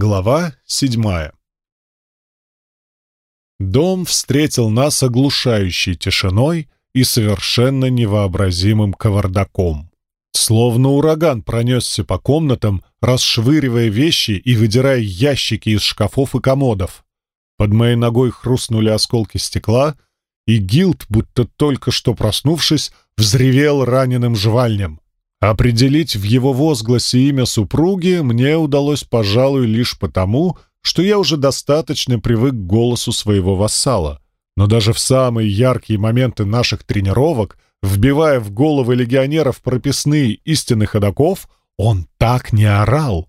Глава седьмая. Дом встретил нас оглушающей тишиной и совершенно невообразимым кавардаком. Словно ураган пронесся по комнатам, расшвыривая вещи и выдирая ящики из шкафов и комодов. Под моей ногой хрустнули осколки стекла, и Гилд, будто только что проснувшись, взревел раненым жвальнем. Определить в его возгласе имя супруги мне удалось, пожалуй, лишь потому, что я уже достаточно привык к голосу своего вассала. Но даже в самые яркие моменты наших тренировок, вбивая в головы легионеров прописные истины ходаков, он так не орал.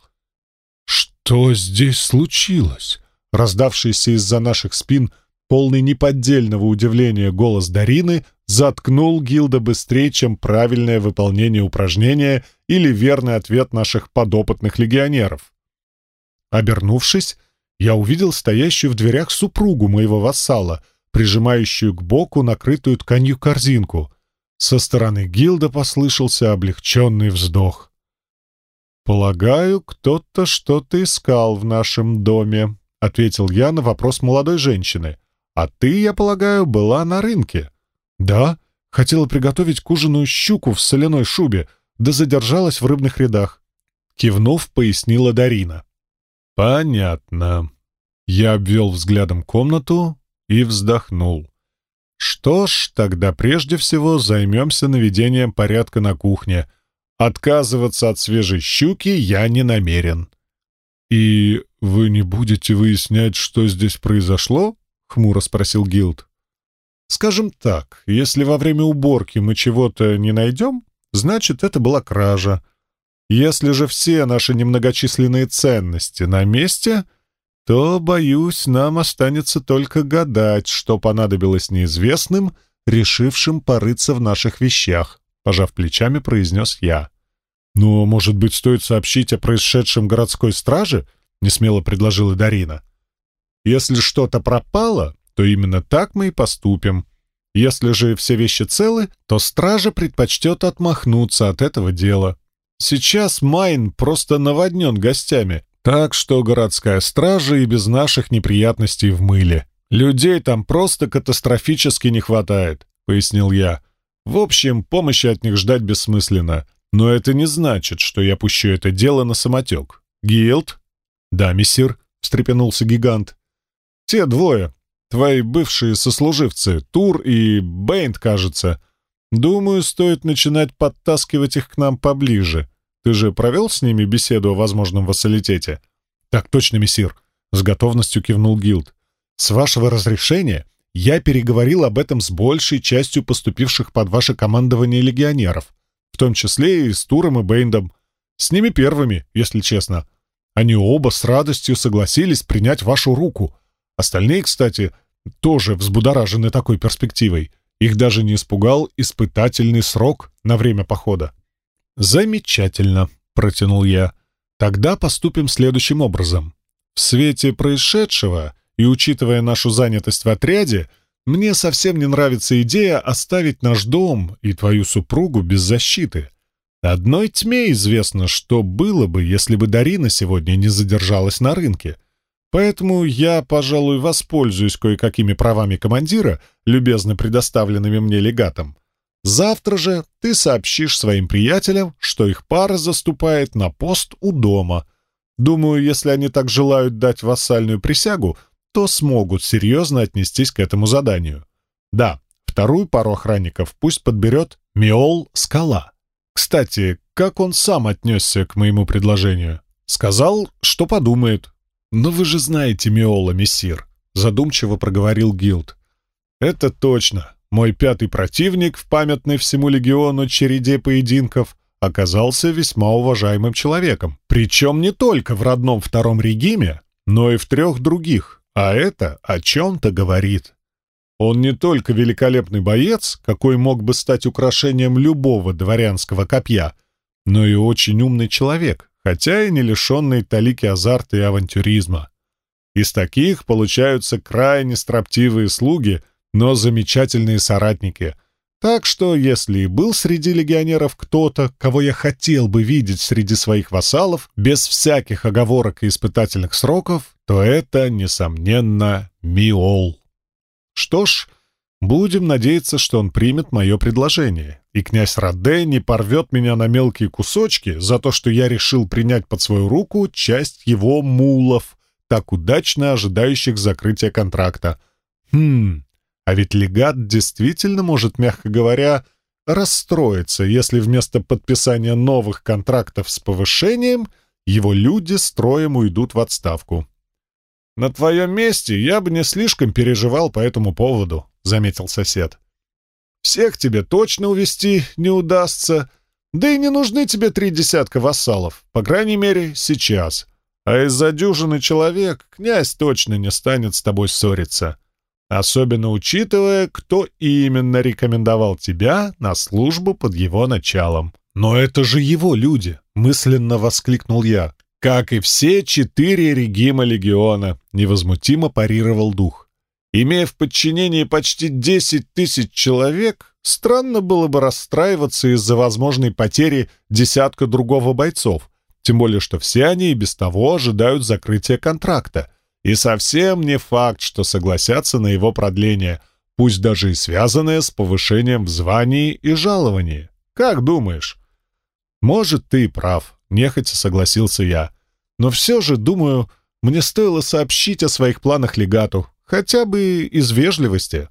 «Что здесь случилось?» Раздавшийся из-за наших спин полный неподдельного удивления голос Дарины заткнул Гилда быстрее, чем правильное выполнение упражнения или верный ответ наших подопытных легионеров. Обернувшись, я увидел стоящую в дверях супругу моего вассала, прижимающую к боку накрытую тканью корзинку. Со стороны Гилда послышался облегченный вздох. «Полагаю, кто-то что-то искал в нашем доме», — ответил я на вопрос молодой женщины. «А ты, я полагаю, была на рынке?» «Да, хотела приготовить к ужину щуку в соляной шубе, да задержалась в рыбных рядах». Кивнув, пояснила Дарина. «Понятно». Я обвел взглядом комнату и вздохнул. «Что ж, тогда прежде всего займемся наведением порядка на кухне. Отказываться от свежей щуки я не намерен». «И вы не будете выяснять, что здесь произошло?» — хмуро спросил Гилд. Скажем так, если во время уборки мы чего-то не найдем, значит, это была кража. Если же все наши немногочисленные ценности на месте, то, боюсь, нам останется только гадать, что понадобилось неизвестным, решившим порыться в наших вещах, пожав плечами, произнес я. «Ну, может быть, стоит сообщить о происшедшем городской страже?» — несмело предложила Дарина. «Если что-то пропало, то именно так мы и поступим. Если же все вещи целы, то стража предпочтет отмахнуться от этого дела. Сейчас Майн просто наводнен гостями, так что городская стража и без наших неприятностей в мыле. Людей там просто катастрофически не хватает, пояснил я. В общем, помощи от них ждать бессмысленно. Но это не значит, что я пущу это дело на самотек. Гилд? Да, мессир, встрепенулся гигант. Те двое, Твои бывшие сослуживцы, Тур и Бейнт, кажется. Думаю, стоит начинать подтаскивать их к нам поближе. Ты же провел с ними беседу о возможном вассалитете?» «Так точно, мессир», — с готовностью кивнул Гилд. «С вашего разрешения я переговорил об этом с большей частью поступивших под ваше командование легионеров, в том числе и с Туром и Бейндом. С ними первыми, если честно. Они оба с радостью согласились принять вашу руку, Остальные, кстати, тоже взбудоражены такой перспективой. Их даже не испугал испытательный срок на время похода. «Замечательно», — протянул я. «Тогда поступим следующим образом. В свете происшедшего и учитывая нашу занятость в отряде, мне совсем не нравится идея оставить наш дом и твою супругу без защиты. Одной тьме известно, что было бы, если бы Дарина сегодня не задержалась на рынке. Поэтому я, пожалуй, воспользуюсь кое-какими правами командира, любезно предоставленными мне легатом. Завтра же ты сообщишь своим приятелям, что их пара заступает на пост у дома. Думаю, если они так желают дать вассальную присягу, то смогут серьезно отнестись к этому заданию. Да, вторую пару охранников пусть подберет Миол Скала. Кстати, как он сам отнесся к моему предложению? Сказал, что подумает, «Но вы же знаете Миола, мессир», — задумчиво проговорил Гилд. «Это точно. Мой пятый противник в памятной всему легиону череде поединков оказался весьма уважаемым человеком. Причем не только в родном втором региме, но и в трех других. А это о чем-то говорит. Он не только великолепный боец, какой мог бы стать украшением любого дворянского копья, но и очень умный человек, хотя и не лишенный талики азарта и авантюризма. Из таких получаются крайне строптивые слуги, но замечательные соратники. Так что, если и был среди легионеров кто-то, кого я хотел бы видеть среди своих вассалов, без всяких оговорок и испытательных сроков, то это, несомненно, Миол. Что ж, будем надеяться, что он примет мое предложение, и князь Раде не порвет меня на мелкие кусочки за то, что я решил принять под свою руку часть его мулов, так удачно ожидающих закрытия контракта. Хм, а ведь легат действительно может, мягко говоря, расстроиться, если вместо подписания новых контрактов с повышением его люди строем уйдут в отставку. «На твоем месте я бы не слишком переживал по этому поводу», — заметил сосед. «Всех тебе точно увести не удастся, да и не нужны тебе три десятка вассалов, по крайней мере, сейчас. А из-за дюжины человек князь точно не станет с тобой ссориться особенно учитывая, кто именно рекомендовал тебя на службу под его началом. «Но это же его люди!» — мысленно воскликнул я. «Как и все четыре регима легиона», — невозмутимо парировал дух. «Имея в подчинении почти десять тысяч человек, странно было бы расстраиваться из-за возможной потери десятка другого бойцов, тем более что все они и без того ожидают закрытия контракта. И совсем не факт, что согласятся на его продление, пусть даже и связанное с повышением в звании и жаловании. Как думаешь? Может, ты прав, нехотя согласился я. Но все же, думаю, мне стоило сообщить о своих планах легату, хотя бы из вежливости.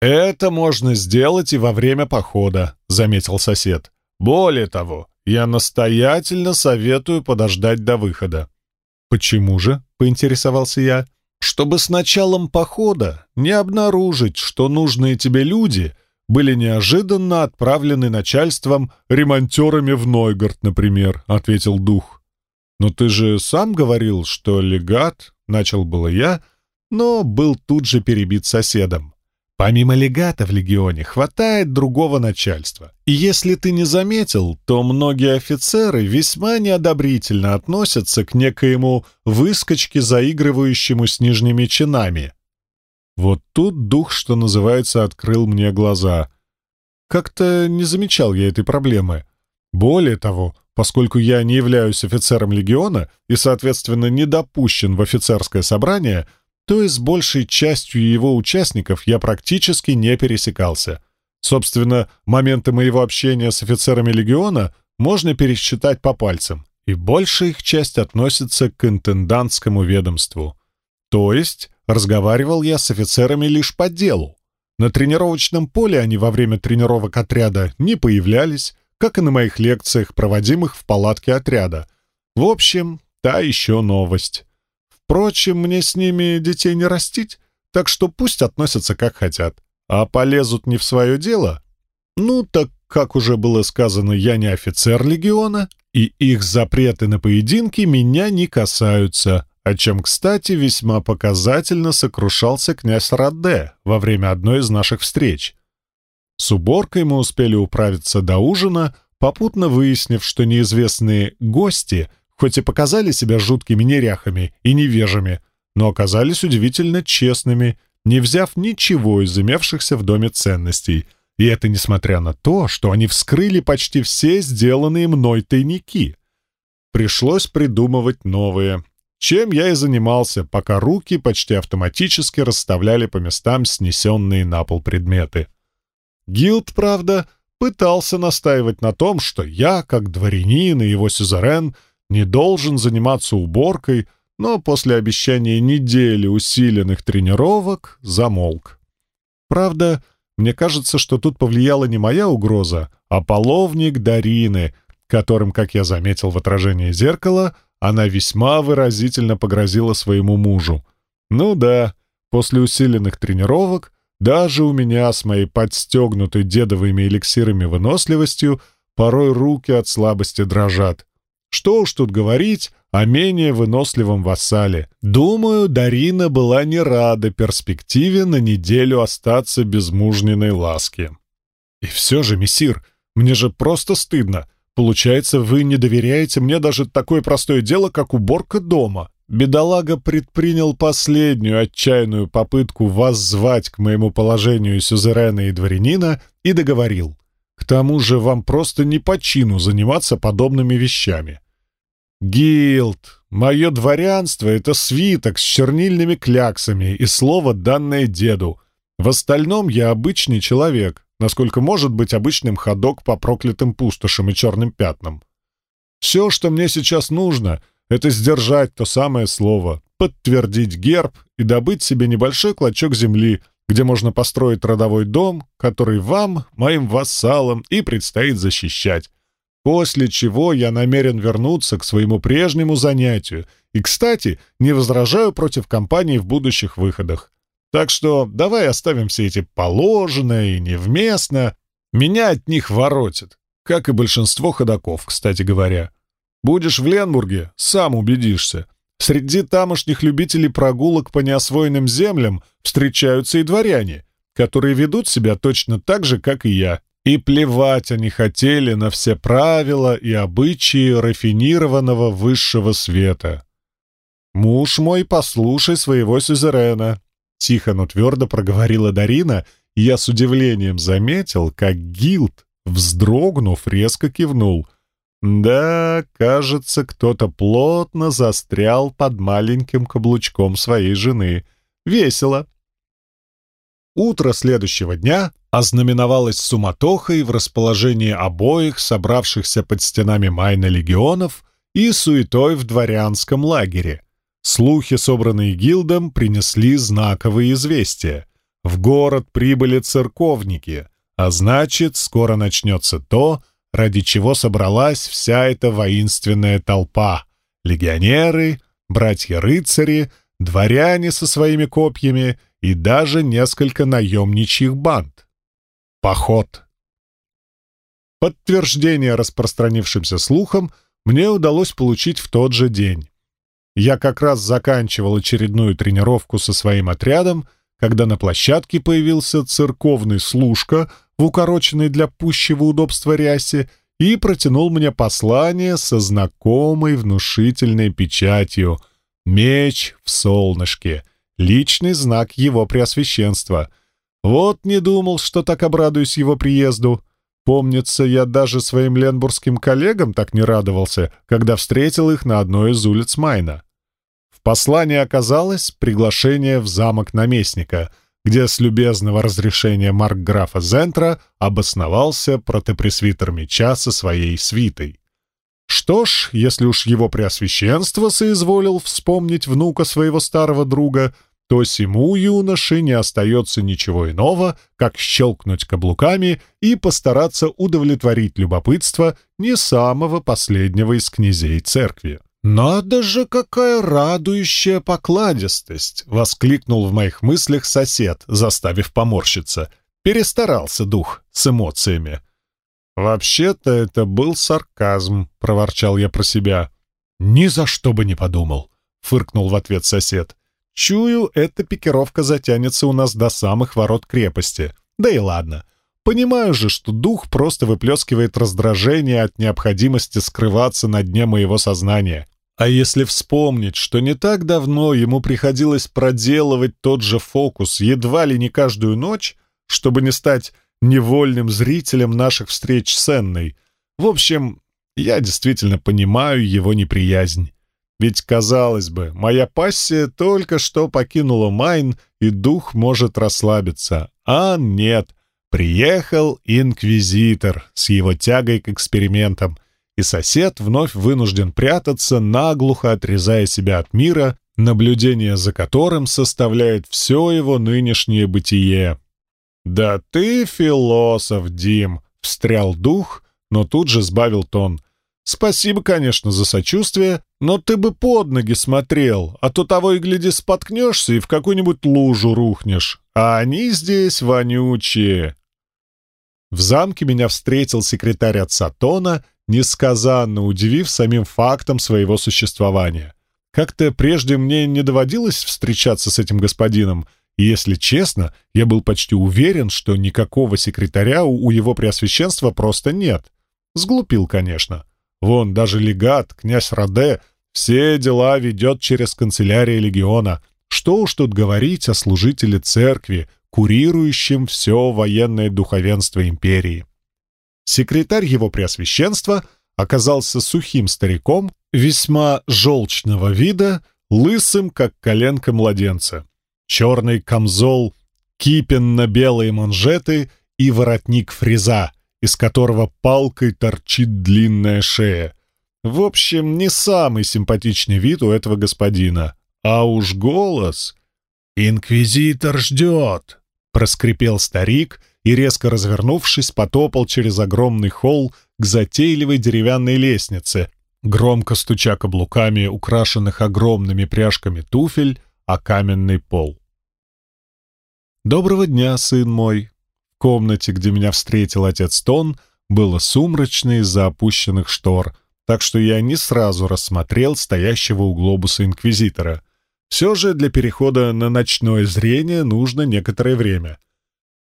«Это можно сделать и во время похода», — заметил сосед. «Более того, я настоятельно советую подождать до выхода». «Почему же?» — поинтересовался я. «Чтобы с началом похода не обнаружить, что нужные тебе люди были неожиданно отправлены начальством ремонтерами в Нойгард, например», — ответил дух. «Но ты же сам говорил, что легат...» — начал было я, но был тут же перебит соседом. Помимо легата в легионе хватает другого начальства. И если ты не заметил, то многие офицеры весьма неодобрительно относятся к некоему выскочке, заигрывающему с нижними чинами. Вот тут дух, что называется, открыл мне глаза. Как-то не замечал я этой проблемы. Более того, поскольку я не являюсь офицером легиона и, соответственно, не допущен в офицерское собрание — то и с большей частью его участников я практически не пересекался. Собственно, моменты моего общения с офицерами легиона можно пересчитать по пальцам, и большая их часть относится к интендантскому ведомству. То есть разговаривал я с офицерами лишь по делу. На тренировочном поле они во время тренировок отряда не появлялись, как и на моих лекциях, проводимых в палатке отряда. В общем, та еще новость. Впрочем, мне с ними детей не растить, так что пусть относятся как хотят. А полезут не в свое дело? Ну, так, как уже было сказано, я не офицер легиона, и их запреты на поединки меня не касаются, о чем, кстати, весьма показательно сокрушался князь Раде во время одной из наших встреч. С уборкой мы успели управиться до ужина, попутно выяснив, что неизвестные «гости» — хоть и показали себя жуткими неряхами и невежами, но оказались удивительно честными, не взяв ничего из имевшихся в доме ценностей. И это несмотря на то, что они вскрыли почти все сделанные мной тайники. Пришлось придумывать новые. Чем я и занимался, пока руки почти автоматически расставляли по местам снесенные на пол предметы. Гилд, правда, пытался настаивать на том, что я, как дворянин и его сюзерен — не должен заниматься уборкой, но после обещания недели усиленных тренировок замолк. Правда, мне кажется, что тут повлияла не моя угроза, а половник Дарины, которым, как я заметил в отражении зеркала, она весьма выразительно погрозила своему мужу. Ну да, после усиленных тренировок даже у меня с моей подстегнутой дедовыми эликсирами выносливостью порой руки от слабости дрожат. Что уж тут говорить о менее выносливом вассале. Думаю, Дарина была не рада перспективе на неделю остаться без мужниной ласки. И все же, мессир, мне же просто стыдно. Получается, вы не доверяете мне даже такое простое дело, как уборка дома. бедолага предпринял последнюю отчаянную попытку воззвать к моему положению сюзерена и дворянина и договорил. К тому же вам просто не по чину заниматься подобными вещами. Гилд, мое дворянство — это свиток с чернильными кляксами и слово, данное деду. В остальном я обычный человек, насколько может быть обычным ходок по проклятым пустошам и черным пятнам. Все, что мне сейчас нужно, это сдержать то самое слово, подтвердить герб и добыть себе небольшой клочок земли, где можно построить родовой дом, который вам, моим вассалам, и предстоит защищать. После чего я намерен вернуться к своему прежнему занятию. И, кстати, не возражаю против компании в будущих выходах. Так что давай оставим все эти положенное и невместно. Меня от них воротит, как и большинство ходаков, кстати говоря. Будешь в Ленбурге, сам убедишься. Среди тамошних любителей прогулок по неосвоенным землям встречаются и дворяне, которые ведут себя точно так же, как и я. И плевать они хотели на все правила и обычаи рафинированного высшего света. «Муж мой, послушай своего сюзерена», — тихо, но твердо проговорила Дарина, и я с удивлением заметил, как Гилд, вздрогнув, резко кивнул — да, кажется, кто-то плотно застрял под маленьким каблучком своей жены. Весело. Утро следующего дня ознаменовалось суматохой в расположении обоих собравшихся под стенами Майна легионов и суетой в дворянском лагере. Слухи, собранные гилдом, принесли знаковые известия. В город прибыли церковники, а значит, скоро начнется то, ради чего собралась вся эта воинственная толпа. Легионеры, братья-рыцари, дворяне со своими копьями и даже несколько наемничьих банд. Поход. Подтверждение распространившимся слухам мне удалось получить в тот же день. Я как раз заканчивал очередную тренировку со своим отрядом, когда на площадке появился церковный служка в укороченной для пущего удобства рясе и протянул мне послание со знакомой внушительной печатью «Меч в солнышке», личный знак его преосвященства. Вот не думал, что так обрадуюсь его приезду. Помнится, я даже своим ленбургским коллегам так не радовался, когда встретил их на одной из улиц Майна. В послании оказалось приглашение в замок наместника — где с любезного разрешения маркграфа Зентра обосновался протопресвитер меча со своей свитой. Что ж, если уж его преосвященство соизволил вспомнить внука своего старого друга, то сему юноше не остается ничего иного, как щелкнуть каблуками и постараться удовлетворить любопытство не самого последнего из князей церкви. «Надо же, какая радующая покладистость!» — воскликнул в моих мыслях сосед, заставив поморщиться. Перестарался дух с эмоциями. «Вообще-то это был сарказм», — проворчал я про себя. «Ни за что бы не подумал», — фыркнул в ответ сосед. «Чую, эта пикировка затянется у нас до самых ворот крепости. Да и ладно. Понимаю же, что дух просто выплескивает раздражение от необходимости скрываться на дне моего сознания. А если вспомнить, что не так давно ему приходилось проделывать тот же фокус едва ли не каждую ночь, чтобы не стать невольным зрителем наших встреч с Энной, в общем, я действительно понимаю его неприязнь. Ведь, казалось бы, моя пассия только что покинула Майн, и дух может расслабиться. А нет, приехал инквизитор с его тягой к экспериментам — и сосед вновь вынужден прятаться, наглухо отрезая себя от мира, наблюдение за которым составляет все его нынешнее бытие. «Да ты философ, Дим!» — встрял дух, но тут же сбавил тон. «Спасибо, конечно, за сочувствие, но ты бы под ноги смотрел, а то того и гляди споткнешься и в какую-нибудь лужу рухнешь. А они здесь вонючие!» В замке меня встретил секретарь отца Тона несказанно удивив самим фактом своего существования. Как-то прежде мне не доводилось встречаться с этим господином, и, если честно, я был почти уверен, что никакого секретаря у его преосвященства просто нет. Сглупил, конечно. Вон, даже легат, князь Раде, Все дела ведет через канцелярия легиона. Что уж тут говорить о служителе церкви, курирующем все военное духовенство империи. Секретарь его преосвященства оказался сухим стариком, весьма желчного вида, лысым, как коленка младенца. Черный камзол, кипенно-белые манжеты и воротник фреза, из которого палкой торчит длинная шея. В общем, не самый симпатичный вид у этого господина. А уж голос... «Инквизитор ждет!» — проскрипел старик и, резко развернувшись, потопал через огромный холл к затейливой деревянной лестнице, громко стуча каблуками, украшенных огромными пряжками туфель, о каменный пол. «Доброго дня, сын мой!» В комнате, где меня встретил отец Тон, было сумрачно из-за опущенных штор, так что я не сразу рассмотрел стоящего у глобуса инквизитора. Все же для перехода на ночное зрение нужно некоторое время.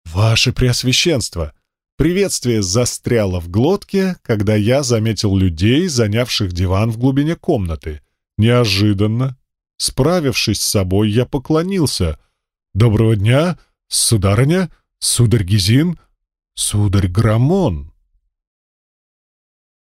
«Ваше Преосвященство!» Приветствие застряло в глотке, когда я заметил людей, занявших диван в глубине комнаты. Неожиданно. Справившись с собой, я поклонился. «Доброго дня, сударыня, сударь Гизин, сударь Грамон».